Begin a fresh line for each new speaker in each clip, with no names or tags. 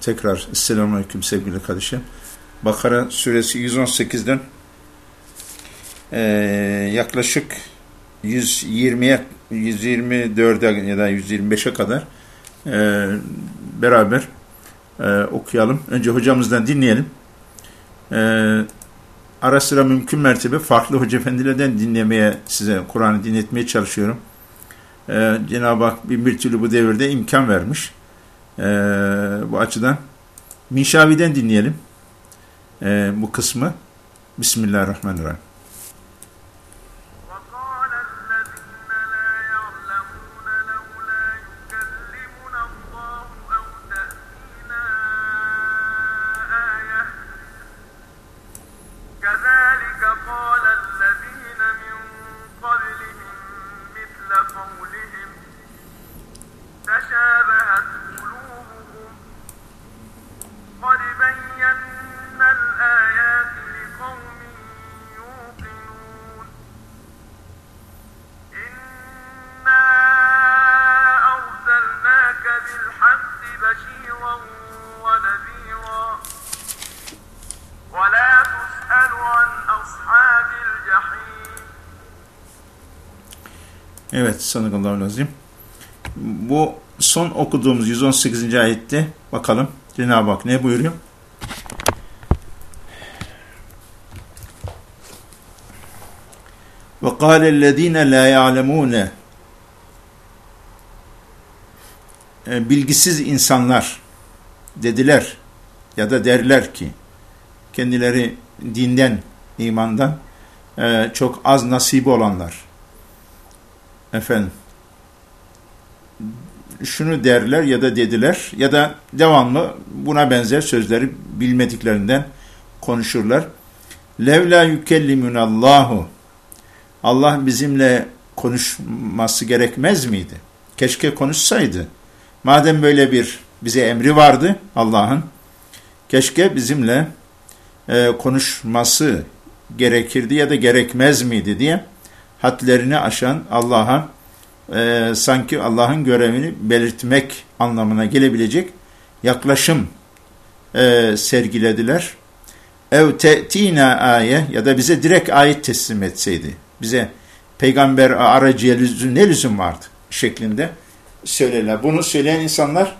Tekrar Selamünaleyküm sevgili kardeşim. Bakara suresi 118'den e, yaklaşık 120'ye 124'e ya da 125'e kadar e, beraber e, okuyalım. Önce hocamızdan dinleyelim. E, ara sıra mümkün mertebe farklı hoca efendilerden dinlemeye size Kur'an'ı dinletmeye çalışıyorum. E, Cenab-ı Hak bin bir türlü bu devirde imkan vermiş. E, bu açıdan Minşavi'den dinleyelim e, bu kısmı. Bismillahirrahmanirrahim. Evet, sadakallahu lazım. Bu son okuduğumuz 118. ayette bakalım Cenab-ı Hak ne buyuruyor? Ve kâlellezîne lâ ya'lemûne bilgisiz insanlar dediler ya da derler ki kendileri dinden, imandan e, çok az nasibi olanlar efendim şunu derler ya da dediler ya da devamlı buna benzer sözleri bilmediklerinden konuşurlar. Levla yükellimunallahu Allah bizimle konuşması gerekmez miydi? Keşke konuşsaydı. Madem böyle bir bize emri vardı Allah'ın, keşke bizimle e, konuşması gerekirdi ya da gerekmez miydi diye hadlerini aşan Allah'a e, sanki Allah'ın görevini belirtmek anlamına gelebilecek yaklaşım e, sergilediler. Ev te'tina aye ya da bize direkt ayet teslim etseydi. Bize peygamber aracıya ne lüzum vardı şeklinde söylerler. Bunu söyleyen insanlar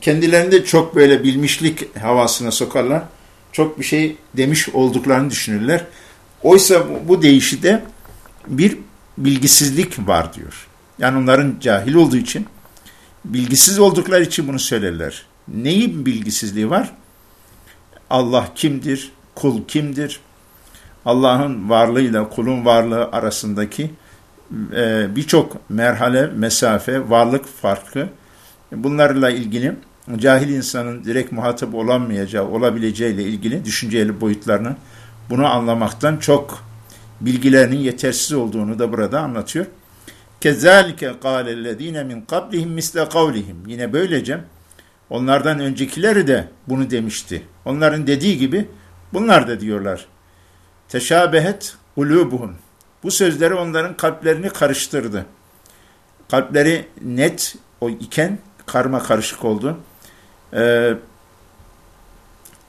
kendilerinde çok böyle bilmişlik havasına sokarlar. Çok bir şey demiş olduklarını düşünürler. Oysa bu deyişi bir bilgisizlik var diyor. Yani onların cahil olduğu için, bilgisiz oldukları için bunu söylerler. Neyi bilgisizliği var? Allah kimdir? Kul kimdir? Allah'ın varlığıyla kulun varlığı arasındaki e, birçok merhale, mesafe, varlık farkı bunlarla ilgili cahil insanın direkt muhatap olamayacağı, olabileceğiyle ilgili düşünceli boyutlarını bunu anlamaktan çok bilgilerinin yetersiz olduğunu da burada anlatıyor. Kezalike kâlellezîne min kablihim misle kavlihim. Yine böylece onlardan öncekileri de bunu demişti. Onların dediği gibi bunlar da diyorlar. Teşabehet ulubuhum. Bu sözleri onların kalplerini karıştırdı. Kalpleri net o iken karma karışık oldu. Ee,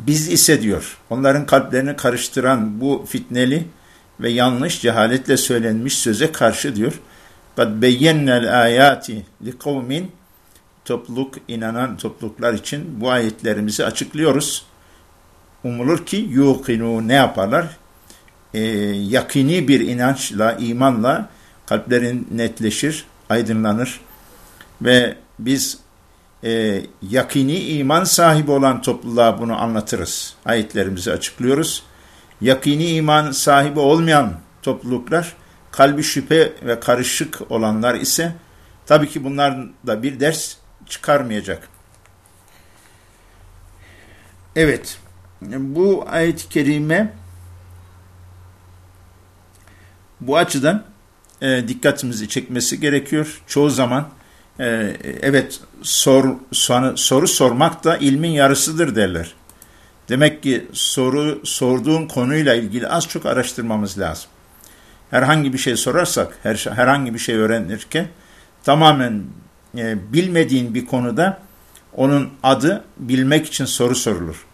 biz ise diyor, onların kalplerini karıştıran bu fitneli ve yanlış cehaletle söylenmiş söze karşı diyor. قَدْ بَيَّنَّ الْآيَاتِ لِقَوْمٍ Topluluk, inanan topluluklar için bu ayetlerimizi açıklıyoruz. Umulur ki yuqinu ne yaparlar? Ee, yakini bir inançla, imanla kalplerin netleşir, aydınlanır ve biz e, yakini iman sahibi olan topluluğa bunu anlatırız. Ayetlerimizi açıklıyoruz yakini iman sahibi olmayan topluluklar, kalbi şüphe ve karışık olanlar ise tabii ki bunlar da bir ders çıkarmayacak. Evet, bu ayet-i kerime bu açıdan e, dikkatimizi çekmesi gerekiyor. Çoğu zaman e, evet sor, soru, soru sormak da ilmin yarısıdır derler. Demek ki soru sorduğun konuyla ilgili az çok araştırmamız lazım. Herhangi bir şey sorarsak, her, herhangi bir şey öğrenirken tamamen e, bilmediğin bir konuda onun adı bilmek için soru sorulur.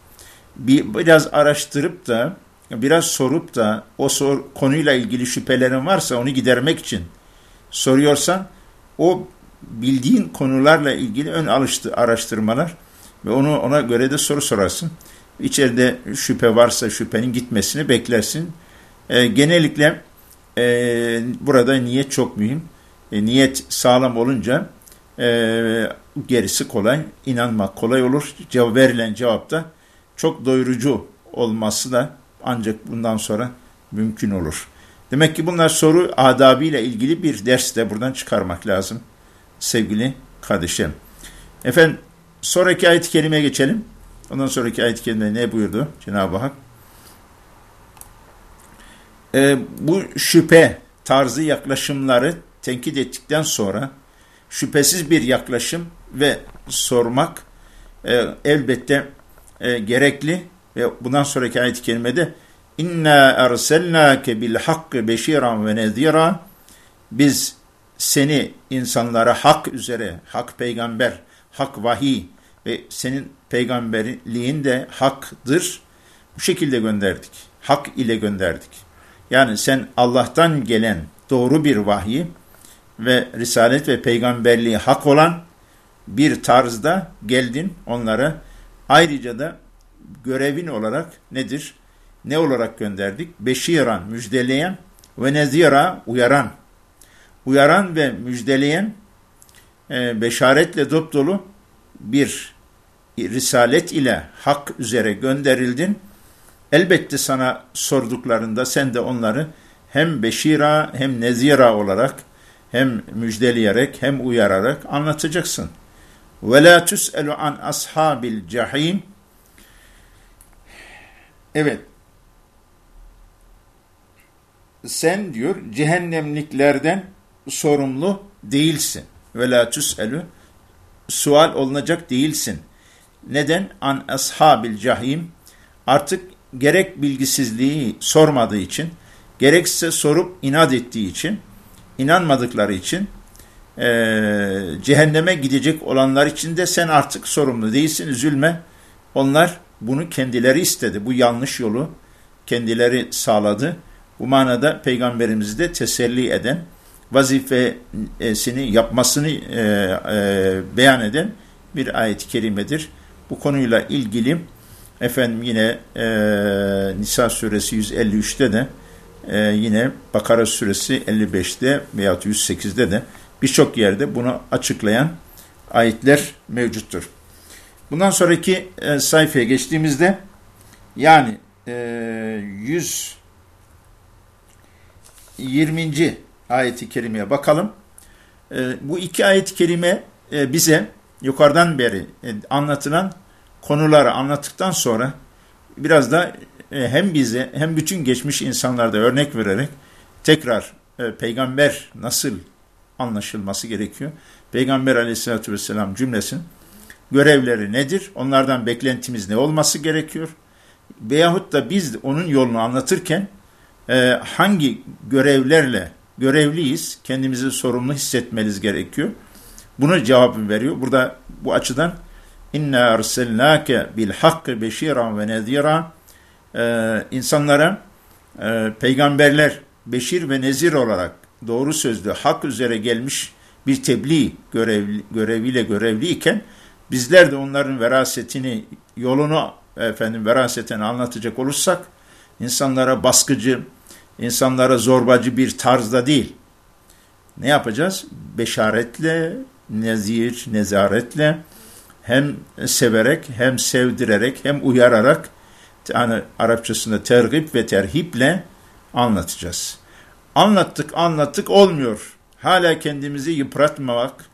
Bir, biraz araştırıp da biraz sorup da o sor, konuyla ilgili şüphelerin varsa onu gidermek için soruyorsan o bildiğin konularla ilgili ön alıştı araştırmalar ve onu ona göre de soru sorarsın. İçeride şüphe varsa şüphenin gitmesini beklersin. E, genellikle e, burada niyet çok mühim. E, niyet sağlam olunca e, gerisi kolay. inanmak kolay olur. Cevap, verilen cevapta çok doyurucu olması da ancak bundan sonra mümkün olur. Demek ki bunlar soru adabıyla ilgili bir ders de buradan çıkarmak lazım sevgili kardeşim. Efendim sonraki ayet-i kerimeye geçelim. Ondan sonraki ayet-i kerime ne buyurdu Cenab-ı Hak? Ee, bu şüphe tarzı yaklaşımları tenkit ettikten sonra şüphesiz bir yaklaşım ve sormak e, elbette e, gerekli ve bundan sonraki ayet-i kerimede inna erselnake bil hakkı beşiran ve nezira biz seni insanlara hak üzere, hak peygamber, hak vahiy ve senin peygamberliğin de haktır. Bu şekilde gönderdik. Hak ile gönderdik. Yani sen Allah'tan gelen doğru bir vahyi ve risalet ve peygamberliği hak olan bir tarzda geldin onlara. Ayrıca da görevin olarak nedir? Ne olarak gönderdik? Beşiran, müjdeleyen ve nezira, uyaran uyaran ve müjdeleyen e, beşaretle dolu bir risalet ile hak üzere gönderildin. Elbette sana sorduklarında sen de onları hem beşira hem nezira olarak hem müjdeleyerek hem uyararak anlatacaksın. Ve la tus'elu an ashabil cahim. Evet. Sen diyor cehennemliklerden sorumlu değilsin. Ve la tüselü sual olunacak değilsin. Neden? An ashabil cahim artık gerek bilgisizliği sormadığı için gerekse sorup inat ettiği için inanmadıkları için e, cehenneme gidecek olanlar için de sen artık sorumlu değilsin üzülme. Onlar bunu kendileri istedi. Bu yanlış yolu kendileri sağladı. Bu manada peygamberimizi de teselli eden vazifesini yapmasını e, e, beyan eden bir ayet-i kerimedir. Bu konuyla ilgili efendim yine e, Nisa suresi 153'te de e, yine Bakara suresi 55'te veya 108'de de birçok yerde bunu açıklayan ayetler mevcuttur. Bundan sonraki e, sayfaya geçtiğimizde yani e, 120 ayeti kerimeye bakalım. E, bu iki ayet-i kerime e, bize yukarıdan beri e, anlatılan konuları anlattıktan sonra biraz da e, hem bize hem bütün geçmiş insanlarda örnek vererek tekrar e, peygamber nasıl anlaşılması gerekiyor? Peygamber aleyhissalatü vesselam cümlesin görevleri nedir? Onlardan beklentimiz ne olması gerekiyor? Veyahut da biz onun yolunu anlatırken e, hangi görevlerle görevliyiz. Kendimizi sorumlu hissetmeniz gerekiyor. Bunu cevabı veriyor. Burada bu açıdan inna arselnake bil hakkı beşiran ve nezira ee, insanlara e, peygamberler beşir ve nezir olarak doğru sözlü hak üzere gelmiş bir tebliğ görev, göreviyle görevliyken bizler de onların verasetini yolunu efendim verasetini anlatacak olursak insanlara baskıcı insanlara zorbacı bir tarzda değil. Ne yapacağız? Beşaretle, nezir, nezaretle hem severek hem sevdirerek hem uyararak yani Arapçasında tergip ve terhiple anlatacağız. Anlattık anlattık olmuyor. Hala kendimizi yıpratmamak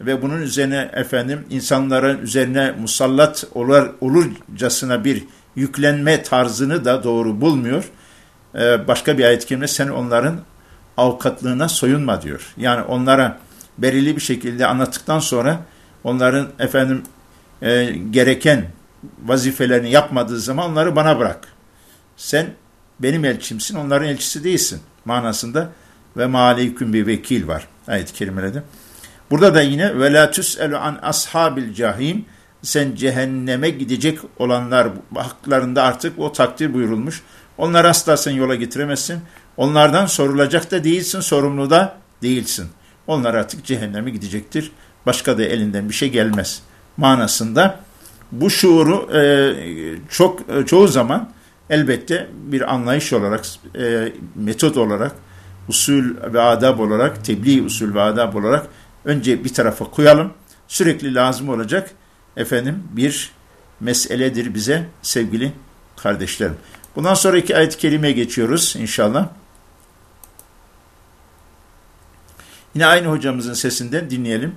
ve bunun üzerine efendim insanların üzerine musallat olur, olurcasına bir yüklenme tarzını da doğru bulmuyor. Ee, başka bir ayet-i kerime sen onların avukatlığına soyunma diyor. Yani onlara belirli bir şekilde anlattıktan sonra onların efendim e, gereken vazifelerini yapmadığı zaman onları bana bırak. Sen benim elçimsin, onların elçisi değilsin manasında ve maleyküm bir vekil var ayet-i kerimelerde. Burada da yine ve la an ashabil cahim sen cehenneme gidecek olanlar haklarında artık o takdir buyurulmuş. Onları asla sen yola getiremezsin. Onlardan sorulacak da değilsin, sorumlu da değilsin. Onlar artık cehenneme gidecektir. Başka da elinden bir şey gelmez. Manasında bu şuuru e, çok e, çoğu zaman elbette bir anlayış olarak, e, metot olarak, usul ve adab olarak, tebliğ usul ve adab olarak önce bir tarafa koyalım. Sürekli lazım olacak efendim bir meseledir bize sevgili kardeşlerim. Bundan sonraki ayet-i kerimeye geçiyoruz inşallah. Yine aynı hocamızın sesinden dinleyelim.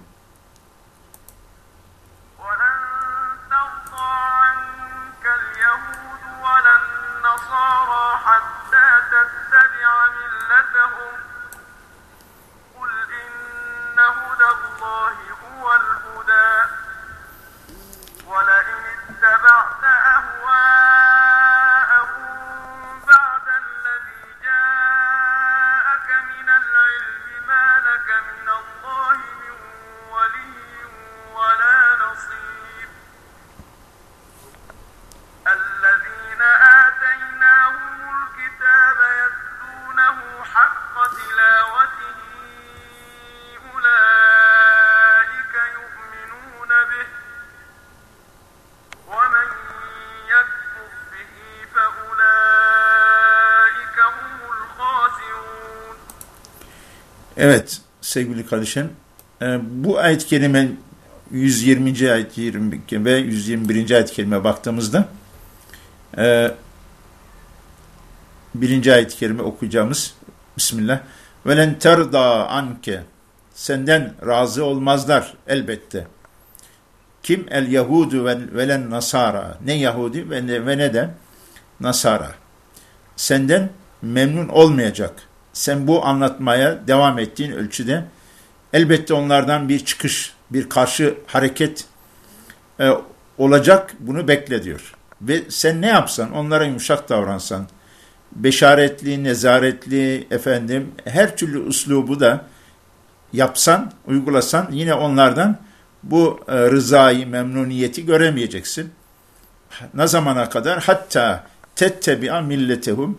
Evet sevgili kardeşim e, bu ayet-i kerime 120. ayet 20 ve 121. ayet-i kerime baktığımızda e, birinci ayet-i okuyacağımız Bismillah velen terda anke senden razı olmazlar elbette. Kim el Yahudu ve velen Nasara ne Yahudi ve ne, ve ne de Nasara senden memnun olmayacak.'' Sen bu anlatmaya devam ettiğin ölçüde elbette onlardan bir çıkış, bir karşı hareket e, olacak bunu bekle diyor. Ve sen ne yapsan onlara yumuşak davransan, beşaretli, nezaretli efendim her türlü uslubu da yapsan, uygulasan yine onlardan bu e, rızayı, memnuniyeti göremeyeceksin. Ne zamana kadar? Hatta tettebi'a milletehum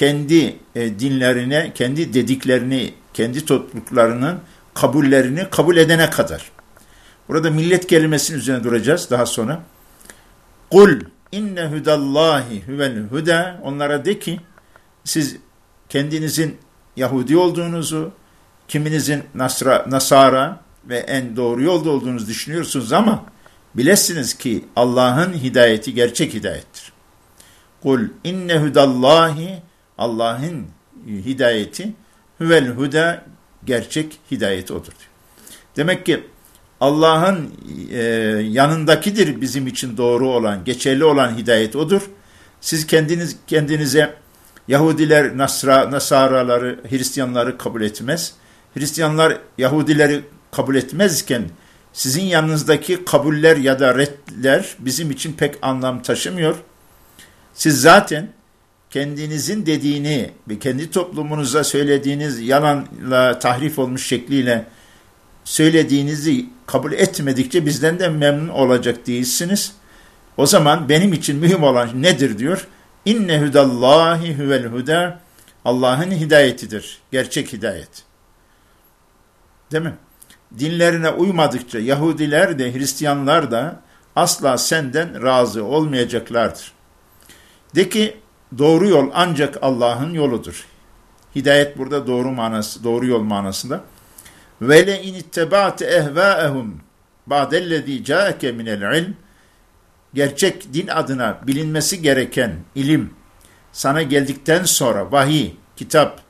kendi e, dinlerine, kendi dediklerini, kendi topluluklarının kabullerini kabul edene kadar. Burada millet kelimesinin üzerine duracağız daha sonra. Kul inne hudallahi huvel huda onlara de ki siz kendinizin Yahudi olduğunuzu, kiminizin Nasra, Nasara ve en doğru yolda olduğunuzu düşünüyorsunuz ama bilesiniz ki Allah'ın hidayeti gerçek hidayettir. Kul inne hudallahi Allah'ın hidayeti huvel huda gerçek hidayet odur. Demek ki Allah'ın e, yanındakidir bizim için doğru olan, geçerli olan hidayet odur. Siz kendiniz kendinize Yahudiler, Nasra, Nasaraları, Hristiyanları kabul etmez. Hristiyanlar Yahudileri kabul etmezken sizin yanınızdaki kabuller ya da reddler bizim için pek anlam taşımıyor. Siz zaten kendinizin dediğini ve kendi toplumunuza söylediğiniz yalanla tahrif olmuş şekliyle söylediğinizi kabul etmedikçe bizden de memnun olacak değilsiniz. O zaman benim için mühim olan nedir diyor? İnne hudallahi huvel huda Allah'ın hidayetidir. Gerçek hidayet. Değil mi? Dinlerine uymadıkça Yahudiler de Hristiyanlar da asla senden razı olmayacaklardır. De ki Doğru yol ancak Allah'ın yoludur. Hidayet burada doğru manası, doğru yol manasında. Ve le in ittaba'te ehva'ehum ba'dellezî câeke minel ilm gerçek din adına bilinmesi gereken ilim sana geldikten sonra vahiy, kitap,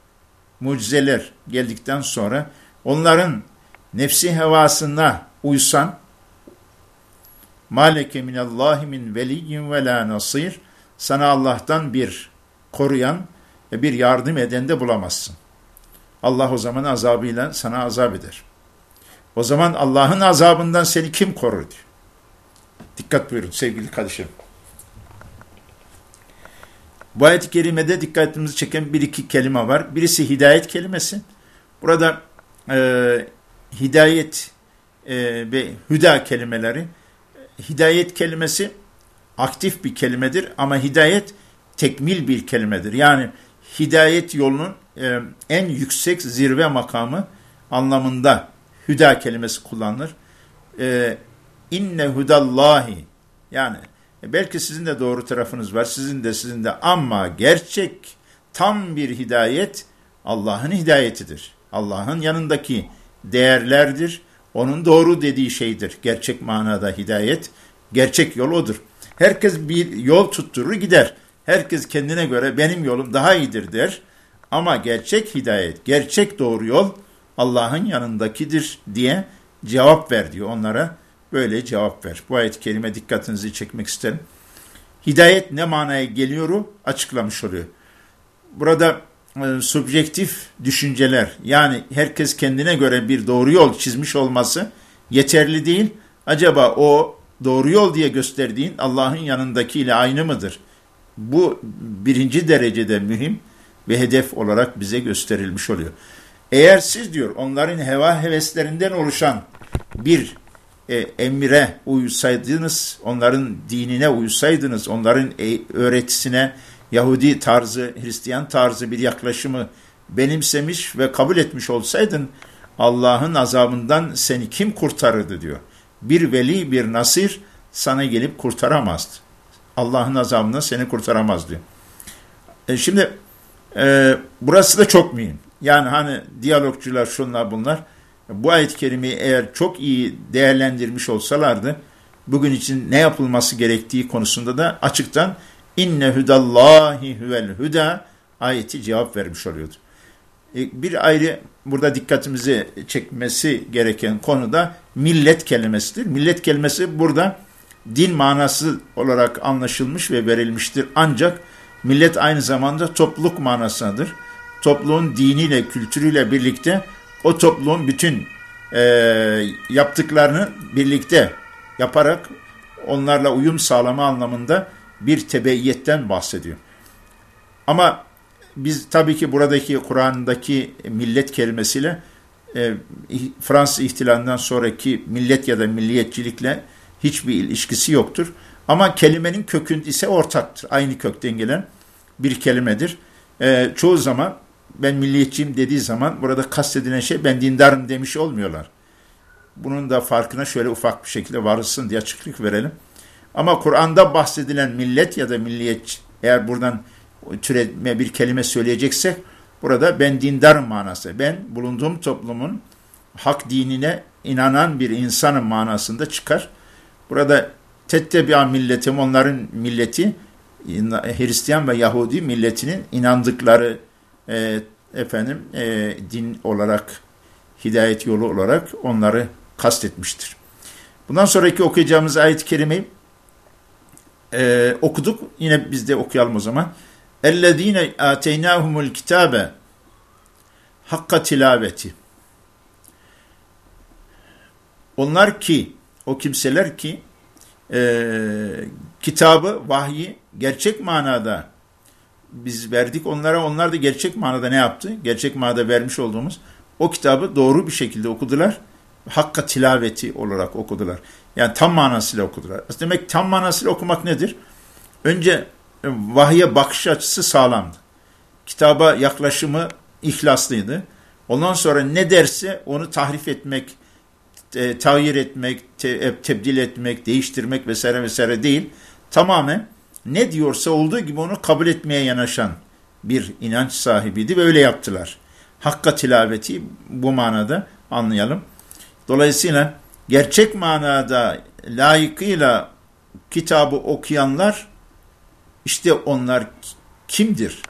mucizeler geldikten sonra onların nefsi hevasına uysan maleke minallahi min veliyyin ve la nasir sana Allah'tan bir koruyan ve bir yardım eden de bulamazsın. Allah o zaman azabıyla sana azap eder. O zaman Allah'ın azabından seni kim korur diyor. Dikkat buyurun sevgili kardeşim. Bu ayet-i kerimede dikkatimizi çeken bir iki kelime var. Birisi hidayet kelimesi. Burada e, hidayet e, ve hüda kelimeleri hidayet kelimesi aktif bir kelimedir ama hidayet tekmil bir kelimedir. Yani hidayet yolunun e, en yüksek zirve makamı anlamında hüda kelimesi kullanılır. E, inne hudallahi yani e, belki sizin de doğru tarafınız var, sizin de sizin de ama gerçek tam bir hidayet Allah'ın hidayetidir. Allah'ın yanındaki değerlerdir. Onun doğru dediği şeydir. Gerçek manada hidayet, gerçek yol odur. Herkes bir yol tutturur gider. Herkes kendine göre benim yolum daha iyidir der. Ama gerçek hidayet, gerçek doğru yol Allah'ın yanındakidir diye cevap ver diyor onlara. Böyle cevap ver. Bu ayet-i kerime dikkatinizi çekmek isterim. Hidayet ne manaya geliyoru açıklamış oluyor. Burada e, subjektif düşünceler yani herkes kendine göre bir doğru yol çizmiş olması yeterli değil. Acaba o doğru yol diye gösterdiğin Allah'ın yanındaki ile aynı mıdır? Bu birinci derecede mühim ve hedef olarak bize gösterilmiş oluyor. Eğer siz diyor onların heva heveslerinden oluşan bir e, emire uysaydınız, onların dinine uysaydınız, onların e, öğretisine Yahudi tarzı, Hristiyan tarzı bir yaklaşımı benimsemiş ve kabul etmiş olsaydın Allah'ın azabından seni kim kurtarırdı diyor. Bir veli, bir nasir sana gelip kurtaramazdı. Allah'ın azabından seni kurtaramaz diyor. E şimdi e, burası da çok mühim. Yani hani diyalogcular şunlar bunlar bu ayet-i kerimeyi eğer çok iyi değerlendirmiş olsalardı bugün için ne yapılması gerektiği konusunda da açıktan inne hudallahi huvel huda ayeti cevap vermiş oluyordu. E, bir ayrı burada dikkatimizi çekmesi gereken konu da millet kelimesidir. Millet kelimesi burada din manası olarak anlaşılmış ve verilmiştir. Ancak millet aynı zamanda topluluk manasındadır. Topluluğun diniyle, kültürüyle birlikte o topluluğun bütün e, yaptıklarını birlikte yaparak onlarla uyum sağlama anlamında bir tebeyyetten bahsediyor. Ama biz tabii ki buradaki Kur'an'daki millet kelimesiyle e, Fransız ihtilalinden sonraki millet ya da milliyetçilikle hiçbir ilişkisi yoktur. Ama kelimenin kökün ise ortaktır. Aynı kökten gelen bir kelimedir. E, çoğu zaman ben milliyetçiyim dediği zaman burada kastedilen şey ben dindarım demiş olmuyorlar. Bunun da farkına şöyle ufak bir şekilde varılsın diye açıklık verelim. Ama Kur'an'da bahsedilen millet ya da milliyetçi eğer buradan türetme bir kelime söyleyeceksek burada ben dindarım manası. Ben bulunduğum toplumun hak dinine inanan bir insanın manasında çıkar. Burada tettebi'a milletim onların milleti Hristiyan ve Yahudi milletinin inandıkları e, efendim e, din olarak hidayet yolu olarak onları kastetmiştir. Bundan sonraki okuyacağımız ayet-i kerimeyi e, okuduk. Yine biz de okuyalım o zaman. اَلَّذ۪ينَ آتَيْنَاهُمُ الْكِتَابَ Hakka tilaveti. Onlar ki, o kimseler ki e, kitabı, vahyi gerçek manada biz verdik onlara. Onlar da gerçek manada ne yaptı? Gerçek manada vermiş olduğumuz o kitabı doğru bir şekilde okudular. Hakka tilaveti olarak okudular. Yani tam manasıyla okudular. Demek tam manasıyla okumak nedir? Önce e, vahye bakış açısı sağlamdı. Kitaba yaklaşımı ihlaslıydı. Ondan sonra ne derse onu tahrif etmek, e, tağyir etmek, te, e, tebdil etmek, değiştirmek vesaire vesaire değil. Tamamen ne diyorsa olduğu gibi onu kabul etmeye yanaşan bir inanç sahibiydi ve öyle yaptılar. Hakka tilaveti bu manada anlayalım. Dolayısıyla gerçek manada layıkıyla kitabı okuyanlar işte onlar kimdir?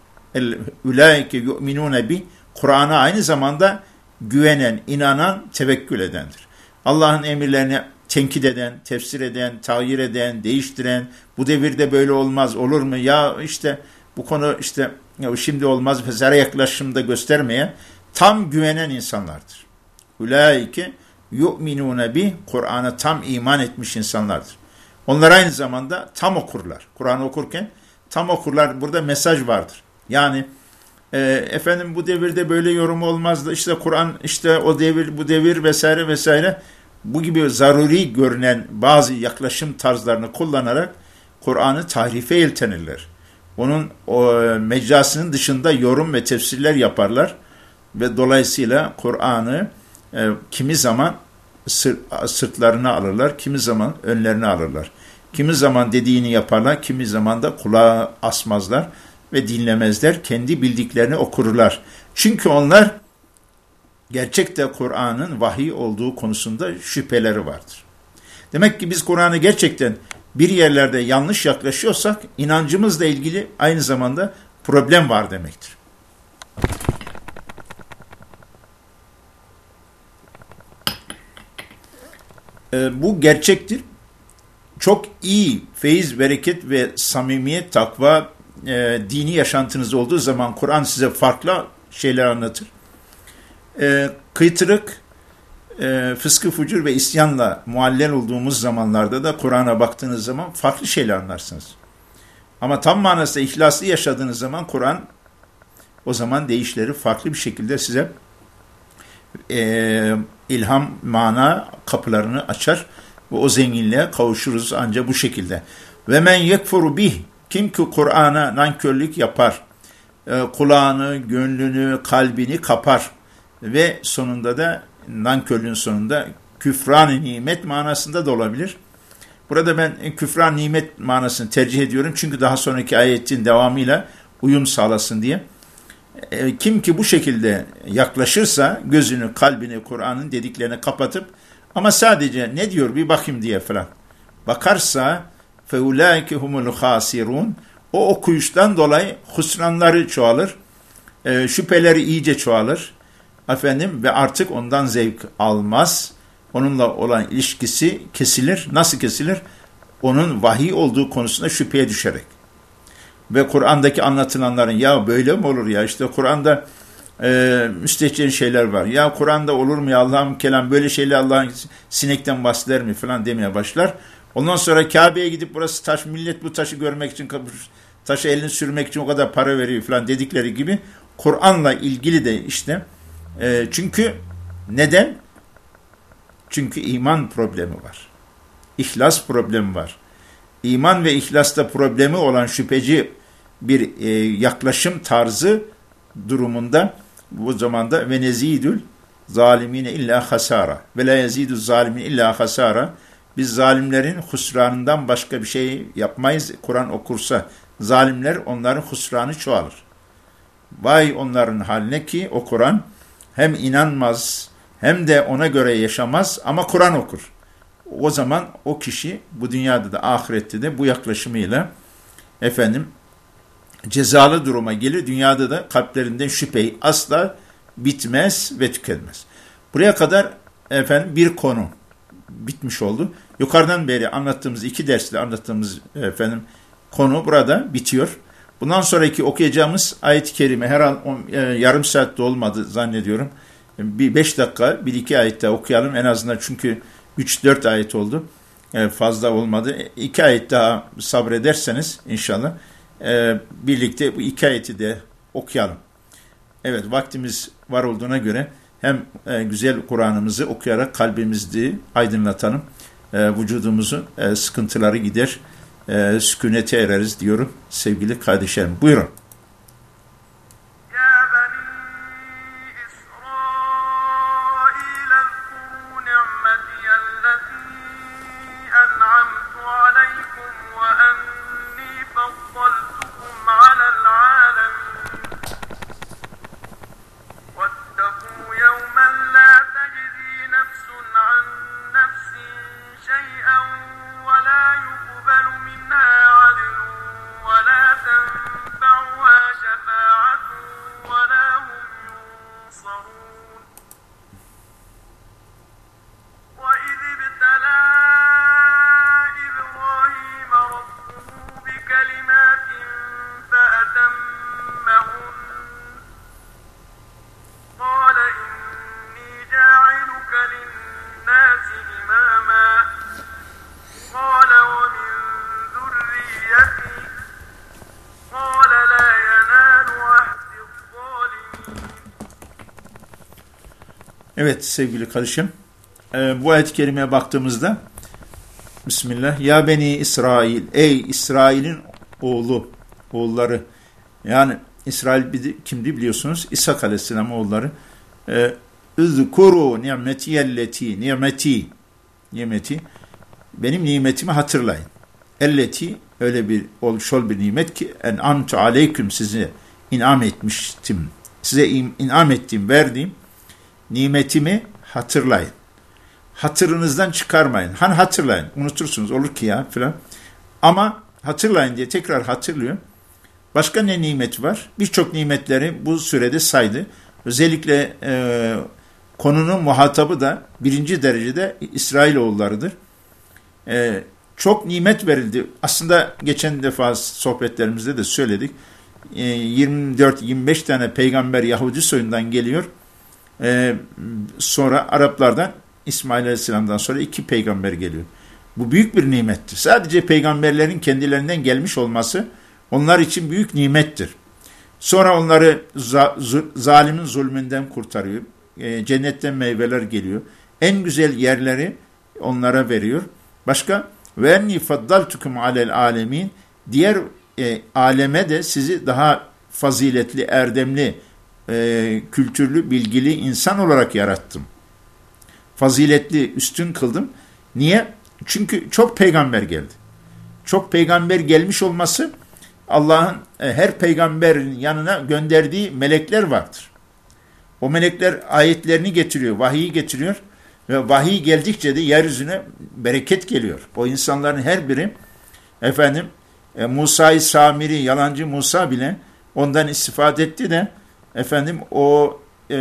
Ulaike yu'minune bi Kur'an'a aynı zamanda güvenen, inanan, tevekkül edendir. Allah'ın emirlerini tenkit eden, tefsir eden, tağyir eden, değiştiren, bu devirde böyle olmaz, olur mu? Ya işte bu konu işte ya şimdi olmaz vesaire yaklaşımda göstermeyen tam güvenen insanlardır. Ulaike yu'minune bi Kur'an'a tam iman etmiş insanlardır. Onlar aynı zamanda tam okurlar. Kur'an okurken tam okurlar. Burada mesaj vardır. Yani e, efendim bu devirde böyle yorum olmazdı. İşte Kur'an işte o devir bu devir vesaire vesaire. bu gibi zaruri görünen bazı yaklaşım tarzlarını kullanarak Kur'an'ı tahrife yeltenirler. Onun o, mecrasının dışında yorum ve tefsirler yaparlar ve dolayısıyla Kur'an'ı e, kimi zaman sır, sırtlarına alırlar, kimi zaman önlerine alırlar. Kimi zaman dediğini yaparlar, kimi zaman da kulağa asmazlar ve dinlemezler. Kendi bildiklerini okurlar. Çünkü onlar gerçekte Kur'an'ın vahiy olduğu konusunda şüpheleri vardır. Demek ki biz Kur'an'ı gerçekten bir yerlerde yanlış yaklaşıyorsak inancımızla ilgili aynı zamanda problem var demektir. Ee, bu gerçektir. Çok iyi feyiz, bereket ve samimiyet, takva e, dini yaşantınız olduğu zaman Kur'an size farklı şeyler anlatır. E, kıytırık, e, fıskı fucur ve isyanla muallel olduğumuz zamanlarda da Kur'an'a baktığınız zaman farklı şeyler anlarsınız. Ama tam manasında ihlaslı yaşadığınız zaman Kur'an o zaman değişleri farklı bir şekilde size e, ilham, mana kapılarını açar ve o zenginliğe kavuşuruz ancak bu şekilde. Ve men yekfuru bih kim ki Kur'an'a nankörlük yapar, e, kulağını, gönlünü, kalbini kapar ve sonunda da nankörlüğün sonunda küfran nimet manasında da olabilir. Burada ben küfran nimet manasını tercih ediyorum çünkü daha sonraki ayetin devamıyla uyum sağlasın diye. E, kim ki bu şekilde yaklaşırsa gözünü, kalbini, Kur'an'ın dediklerini kapatıp ama sadece ne diyor bir bakayım diye falan bakarsa feulaike humul hasirun o okuyuştan dolayı husranları çoğalır, e, şüpheleri iyice çoğalır efendim ve artık ondan zevk almaz. Onunla olan ilişkisi kesilir. Nasıl kesilir? Onun vahiy olduğu konusunda şüpheye düşerek. Ve Kur'an'daki anlatılanların ya böyle mi olur ya işte Kur'an'da e, müstehcen şeyler var. Ya Kur'an'da olur mu ya Allah'ım kelam böyle şeyler Allah'ın sinekten bahseder mi falan demeye başlar. Ondan sonra Kabe'ye gidip burası taş millet bu taşı görmek için taşı elini sürmek için o kadar para veriyor falan dedikleri gibi Kur'an'la ilgili de işte e, çünkü neden? Çünkü iman problemi var. İhlas problemi var. İman ve ihlasta problemi olan şüpheci bir e, yaklaşım tarzı durumunda bu zamanda ve nezidül zalimine illa hasara ve la yezidu zalimin illa hasara biz zalimlerin husranından başka bir şey yapmayız. Kur'an okursa zalimler onların husranı çoğalır. Vay onların haline ki o Kur'an hem inanmaz hem de ona göre yaşamaz ama Kur'an okur. O zaman o kişi bu dünyada da ahirette de bu yaklaşımıyla efendim cezalı duruma gelir. Dünyada da kalplerinden şüpheyi asla bitmez ve tükenmez. Buraya kadar efendim bir konu bitmiş oldu. Yukarıdan beri anlattığımız iki dersle anlattığımız efendim konu burada bitiyor. Bundan sonraki okuyacağımız ayet-i kerime herhal e, yarım saatte olmadı zannediyorum. Bir beş dakika bir iki ayette okuyalım en azından çünkü üç dört ayet oldu. E, fazla olmadı. İki ayet daha sabrederseniz inşallah e, birlikte bu iki ayeti de okuyalım. Evet vaktimiz var olduğuna göre hem e, güzel Kur'an'ımızı okuyarak kalbimizi aydınlatalım. E, vücudumuzun e, sıkıntıları gider e, sükunete ereriz diyorum sevgili kardeşlerim. Buyurun. Evet sevgili kardeşim. e, bu ayet-i kerimeye baktığımızda Bismillah. Ya beni İsrail. Ey İsrail'in oğlu, oğulları. Yani İsrail kimdi biliyorsunuz? İsa Aleyhisselam oğulları. Üzkuru ni'metiyelleti nimeti nimeti benim nimetimi hatırlayın. Elleti öyle bir şol bir nimet ki en amtu aleyküm size inam etmiştim. Size inam ettiğim, verdiğim nimetimi hatırlayın. Hatırınızdan çıkarmayın. Hani hatırlayın. Unutursunuz. Olur ki ya filan. Ama hatırlayın diye tekrar hatırlıyor. Başka ne nimet var? Birçok nimetleri bu sürede saydı. Özellikle e, konunun muhatabı da birinci derecede İsrailoğullarıdır. E, çok nimet verildi. Aslında geçen defa sohbetlerimizde de söyledik. E, 24-25 tane peygamber Yahudi soyundan geliyor. E, sonra Araplardan İsmail Aleyhisselam'dan sonra iki peygamber geliyor. Bu büyük bir nimettir. Sadece peygamberlerin kendilerinden gelmiş olması onlar için büyük nimettir. Sonra onları zalimin zulmünden kurtarıyor. E, cennetten meyveler geliyor. En güzel yerleri onlara veriyor. Başka ve enni faddaltukum alel alemin diğer e, aleme de sizi daha faziletli, erdemli, e, kültürlü, bilgili insan olarak yarattım. Faziletli, üstün kıldım. Niye? Çünkü çok peygamber geldi. Çok peygamber gelmiş olması Allah'ın e, her peygamberin yanına gönderdiği melekler vardır. O melekler ayetlerini getiriyor, vahiyi getiriyor ve vahiy geldikçe de yeryüzüne bereket geliyor. O insanların her biri efendim e, Musa'yı Samiri, yalancı Musa bile ondan istifade etti de efendim o e,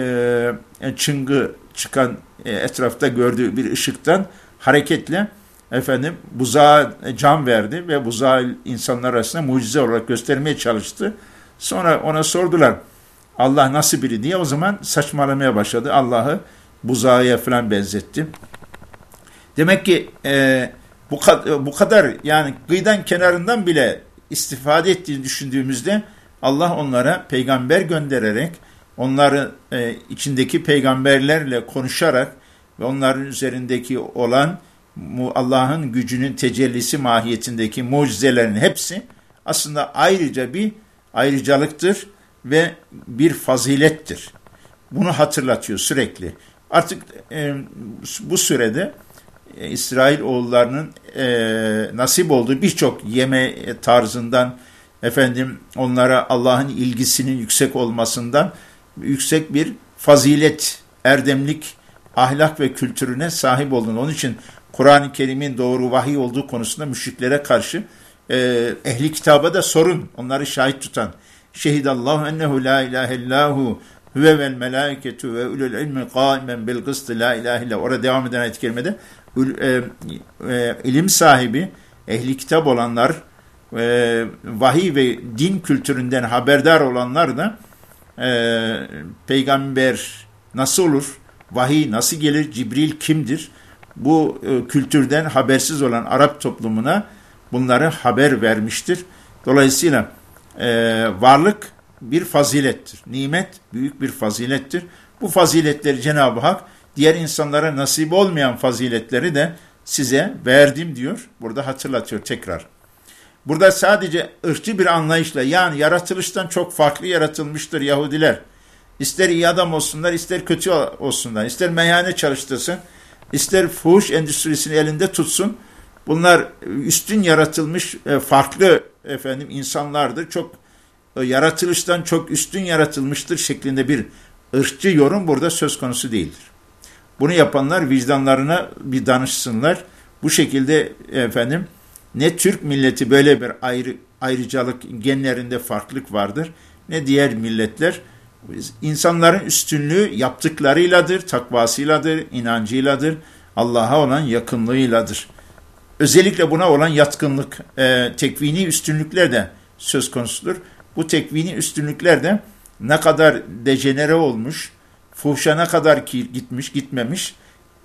e çıngı çıkan e, etrafta gördüğü bir ışıktan hareketle efendim buzağa can verdi ve buzağı insanlar arasında mucize olarak göstermeye çalıştı. Sonra ona sordular Allah nasıl biri diye o zaman saçmalamaya başladı. Allah'ı buzağıya falan benzetti. Demek ki e, bu, bu kadar yani kıyıdan kenarından bile istifade ettiğini düşündüğümüzde Allah onlara peygamber göndererek onları e, içindeki peygamberlerle konuşarak ve onların üzerindeki olan Allah'ın gücünün tecellisi mahiyetindeki mucizelerin hepsi aslında ayrıca bir ayrıcalıktır ve bir fazilettir. Bunu hatırlatıyor sürekli. Artık e, bu sürede e, İsrail oğullarının e, nasip olduğu birçok yeme tarzından efendim onlara Allah'ın ilgisinin yüksek olmasından yüksek bir fazilet, erdemlik, ahlak ve kültürüne sahip olduğunu. Onun için Kur'an-ı Kerim'in doğru vahiy olduğu konusunda müşriklere karşı e, ehli kitaba da sorun. Onları şahit tutan. Şehidallahu ennehu la ilahe illahu huve vel melâiketu ve ulul ilmi kâimen bil gıstı la ilahe illallah. Orada devam eden ayet-i kerimede e, e, ilim sahibi, ehli kitap olanlar, e, vahiy ve din kültüründen haberdar olanlar da e, peygamber nasıl olur, vahiy nasıl gelir, Cibril kimdir, bu e, kültürden habersiz olan Arap toplumuna bunları haber vermiştir. Dolayısıyla e, varlık bir fazilettir. Nimet büyük bir fazilettir. Bu faziletleri Cenab-ı Hak diğer insanlara nasip olmayan faziletleri de size verdim diyor. Burada hatırlatıyor tekrar. Burada sadece ırkçı bir anlayışla yani yaratılıştan çok farklı yaratılmıştır Yahudiler. İster iyi adam olsunlar, ister kötü olsunlar, ister meyhane çalıştırsın, ister fuhuş endüstrisini elinde tutsun. Bunlar üstün yaratılmış e, farklı efendim insanlardır. Çok e, yaratılıştan çok üstün yaratılmıştır şeklinde bir ırkçı yorum burada söz konusu değildir. Bunu yapanlar vicdanlarına bir danışsınlar. Bu şekilde efendim ne Türk milleti böyle bir ayrı, ayrıcalık genlerinde farklılık vardır ne diğer milletler insanların üstünlüğü yaptıklarıyladır, takvasıyladır, inancıyladır, Allah'a olan yakınlığıyladır. Özellikle buna olan yatkınlık, e, tekvini üstünlükler de söz konusudur. Bu tekvini üstünlükler de ne kadar dejenere olmuş, fuhşa ne kadar ki gitmiş, gitmemiş,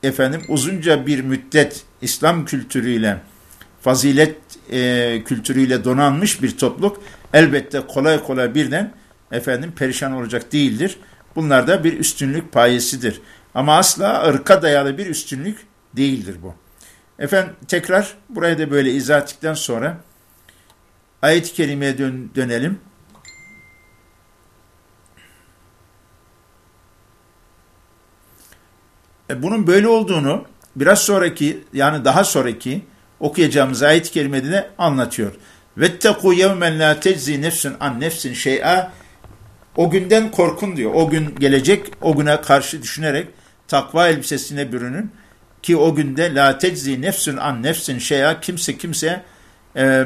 efendim uzunca bir müddet İslam kültürüyle, fazilet e, kültürüyle donanmış bir topluluk elbette kolay kolay birden efendim perişan olacak değildir. Bunlar da bir üstünlük payesidir. Ama asla ırka dayalı bir üstünlük değildir bu. Efendim tekrar buraya da böyle izah ettikten sonra ayet-i kerimeye dön dönelim. E, bunun böyle olduğunu biraz sonraki yani daha sonraki okuyacağımız ayet-i kerimede de anlatıyor. Vettekû yevmen la teczi nefsin an nefsin şey'a o günden korkun diyor. O gün gelecek, o güne karşı düşünerek takva elbisesine bürünün ki o günde la teczi nefsin an nefsin şey'a kimse kimse e,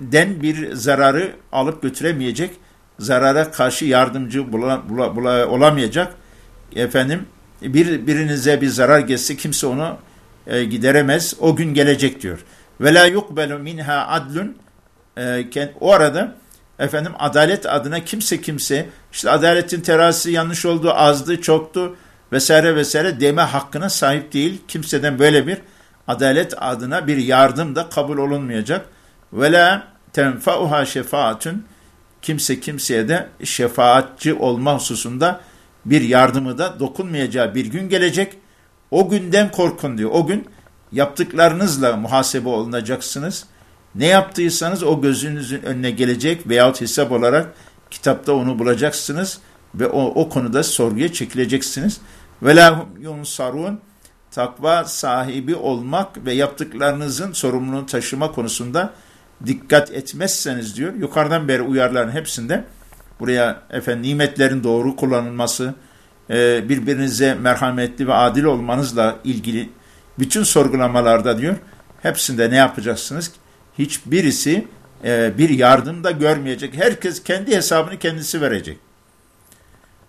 den bir zararı alıp götüremeyecek, zarara karşı yardımcı bula, bula, bula, olamayacak. Efendim bir birinize bir zarar gelse kimse onu e, gideremez. O gün gelecek diyor. Ve la yukbelu minha adlun e, o arada efendim adalet adına kimse kimse işte adaletin terazisi yanlış oldu, azdı, çoktu vesaire vesaire deme hakkına sahip değil. Kimseden böyle bir adalet adına bir yardım da kabul olunmayacak. Ve la tenfa'uha şefaatün kimse kimseye de şefaatçi olma hususunda bir yardımı da dokunmayacağı bir gün gelecek. O günden korkun diyor. O gün yaptıklarınızla muhasebe olunacaksınız. Ne yaptıysanız o gözünüzün önüne gelecek veyahut hesap olarak kitapta onu bulacaksınız ve o, o konuda sorguya çekileceksiniz. Ve lahum sarun takva sahibi olmak ve yaptıklarınızın sorumluluğunu taşıma konusunda dikkat etmezseniz diyor. Yukarıdan beri uyarların hepsinde buraya efendim nimetlerin doğru kullanılması, e, birbirinize merhametli ve adil olmanızla ilgili bütün sorgulamalarda diyor. Hepsinde ne yapacaksınız? Hiçbirisi e, bir yardım da görmeyecek. Herkes kendi hesabını kendisi verecek.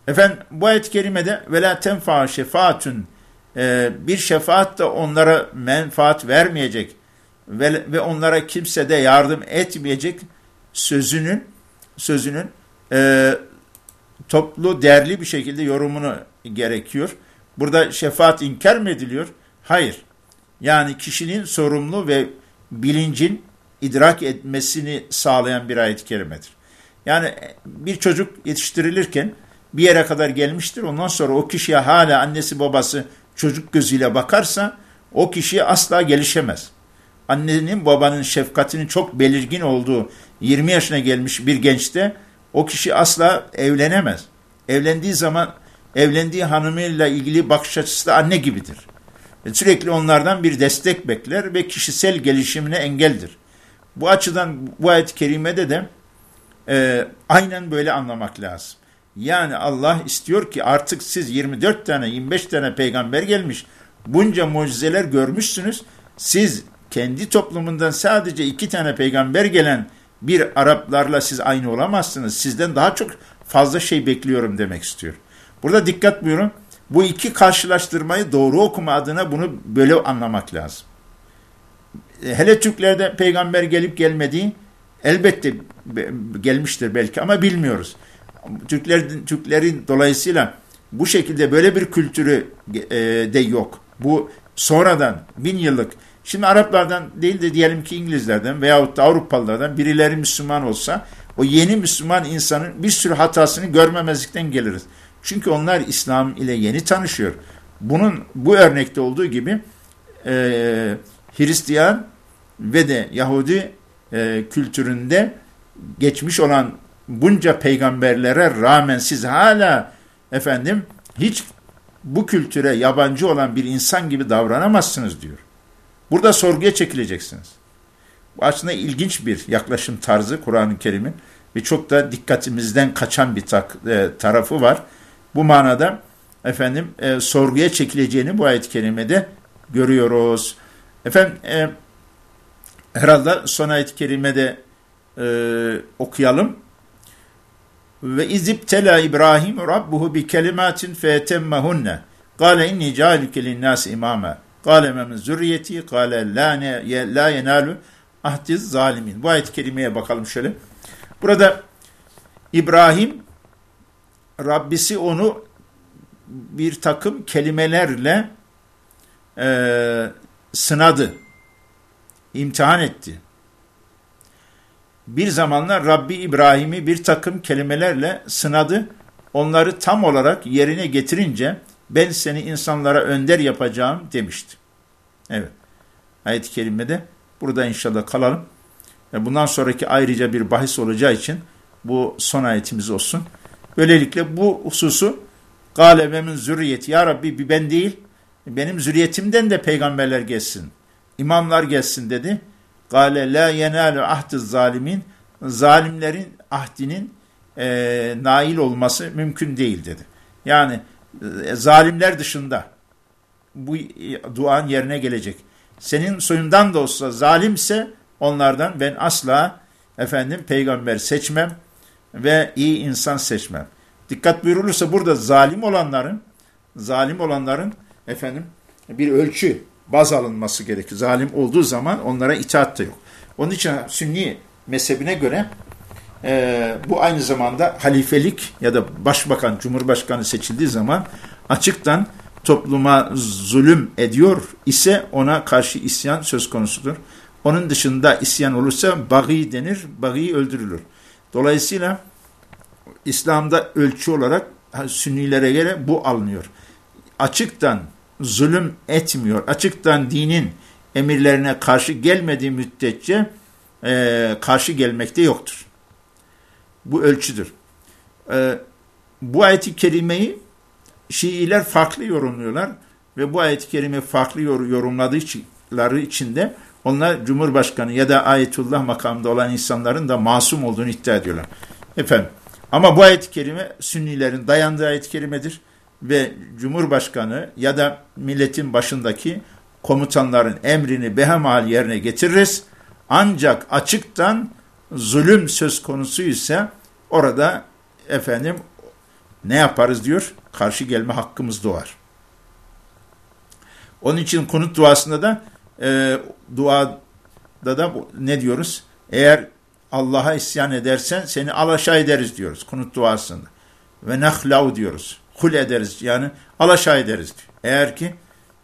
Efendim bu ayet-i kerimede وَلَا تَنْفَعَ şefaatün e, bir şefaat da onlara menfaat vermeyecek ve, ve onlara kimse de yardım etmeyecek sözünün sözünün e, toplu değerli bir şekilde yorumunu gerekiyor. Burada şefaat inkar mı ediliyor? Hayır. Yani kişinin sorumlu ve bilincin idrak etmesini sağlayan bir ayet-i kerimedir. Yani bir çocuk yetiştirilirken bir yere kadar gelmiştir. Ondan sonra o kişiye hala annesi babası çocuk gözüyle bakarsa o kişi asla gelişemez. Annenin babanın şefkatinin çok belirgin olduğu 20 yaşına gelmiş bir gençte o kişi asla evlenemez. Evlendiği zaman evlendiği hanımıyla ilgili bakış açısı da anne gibidir. Sürekli onlardan bir destek bekler ve kişisel gelişimine engeldir. Bu açıdan bu ayet-i kerimede de e, aynen böyle anlamak lazım. Yani Allah istiyor ki artık siz 24 tane 25 tane peygamber gelmiş bunca mucizeler görmüşsünüz. Siz kendi toplumundan sadece iki tane peygamber gelen bir Araplarla siz aynı olamazsınız. Sizden daha çok fazla şey bekliyorum demek istiyor. Burada dikkat buyurun. Bu iki karşılaştırmayı doğru okuma adına bunu böyle anlamak lazım. Hele Türklerde peygamber gelip gelmediği elbette gelmiştir belki ama bilmiyoruz. Türklerin, Türklerin dolayısıyla bu şekilde böyle bir kültürü e, de yok. Bu sonradan bin yıllık Şimdi Araplardan değil de diyelim ki İngilizlerden veyahut da Avrupalılardan birileri Müslüman olsa o yeni Müslüman insanın bir sürü hatasını görmemezlikten geliriz. Çünkü onlar İslam ile yeni tanışıyor. Bunun bu örnekte olduğu gibi e, Hristiyan ve de Yahudi e, kültüründe geçmiş olan bunca peygamberlere rağmen siz hala efendim hiç bu kültüre yabancı olan bir insan gibi davranamazsınız diyor. Burada sorguya çekileceksiniz. Bu aslında ilginç bir yaklaşım tarzı Kur'an-ı Kerim'in ve çok da dikkatimizden kaçan bir e, tarafı var. Bu manada efendim e, sorguya çekileceğini bu ayet-i kerimede görüyoruz. Efendim e, herhalde son ayet-i kerimede e, okuyalım. Ve izibtela İbrahim Rabbuhu bi kelimatin fetemmehunne. Kale inni cealüke linnâs imâme. Kâle memin zürriyeti kâle la yenalu ahdiz zalimin. Bu ayet-i kerimeye bakalım şöyle. Burada İbrahim Rabbisi onu bir takım kelimelerle e, sınadı, imtihan etti. Bir zamanlar Rabbi İbrahim'i bir takım kelimelerle sınadı. Onları tam olarak yerine getirince ben seni insanlara önder yapacağım demişti. Evet. Ayet-i kerimede burada inşallah kalalım. Bundan sonraki ayrıca bir bahis olacağı için bu son ayetimiz olsun. Böylelikle bu hususu Gale ve min zürriyeti. Ya Rabbi ben değil, benim zürriyetimden de peygamberler gelsin. İmamlar gelsin dedi. Gale la yenalu ahdı zalimin. Zalimlerin ahdinin e, nail olması mümkün değil dedi. Yani zalimler dışında bu duan yerine gelecek. Senin soyundan da olsa zalimse onlardan ben asla efendim peygamber seçmem ve iyi insan seçmem. Dikkat buyurulursa burada zalim olanların zalim olanların efendim bir ölçü baz alınması gerekir. Zalim olduğu zaman onlara itaat da yok. Onun için Sünni mezhebine göre e, bu aynı zamanda halifelik ya da başbakan, cumhurbaşkanı seçildiği zaman açıktan topluma zulüm ediyor ise ona karşı isyan söz konusudur. Onun dışında isyan olursa bagi denir, bagi öldürülür. Dolayısıyla İslam'da ölçü olarak Sünnilere göre bu alınıyor. Açıktan zulüm etmiyor, açıktan dinin emirlerine karşı gelmediği müddetçe e, karşı gelmekte yoktur. Bu ölçüdür. E, bu ayeti kerimeyi Şiiler farklı yorumluyorlar ve bu ayet-i kerime farklı yorumladıkları için de onlar Cumhurbaşkanı ya da ayetullah makamında olan insanların da masum olduğunu iddia ediyorlar. Efendim ama bu ayet-i kerime Sünnilerin dayandığı ayet-i kerimedir ve Cumhurbaşkanı ya da milletin başındaki komutanların emrini behemal yerine getiririz. Ancak açıktan zulüm söz konusu ise orada efendim ne yaparız diyor? Karşı gelme hakkımız doğar. Onun için kunut duasında da e, duada da ne diyoruz? Eğer Allah'a isyan edersen seni alaşağı ederiz diyoruz kunut duasında. Ve nahlav diyoruz. Kul ederiz yani alaşağı ederiz diyor. Eğer ki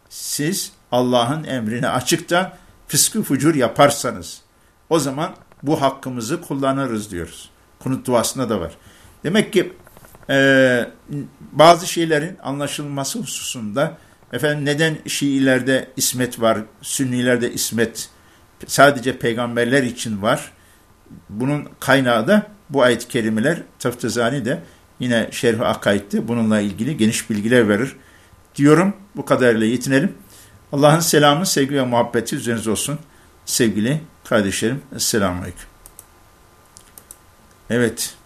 siz Allah'ın emrine açıkta fıskı fucur yaparsanız o zaman bu hakkımızı kullanırız diyoruz. Kunut duasında da var. Demek ki e, bazı şeylerin anlaşılması hususunda efendim neden Şiilerde ismet var, Sünnilerde ismet sadece peygamberler için var. Bunun kaynağı da bu ayet-i kerimeler Taftazani de yine Şerh-i Akaid'de bununla ilgili geniş bilgiler verir. Diyorum bu kadarıyla yetinelim. Allah'ın selamı, sevgi ve muhabbeti üzerinize olsun. Sevgili kardeşlerim, Esselamu Aleyküm. Evet.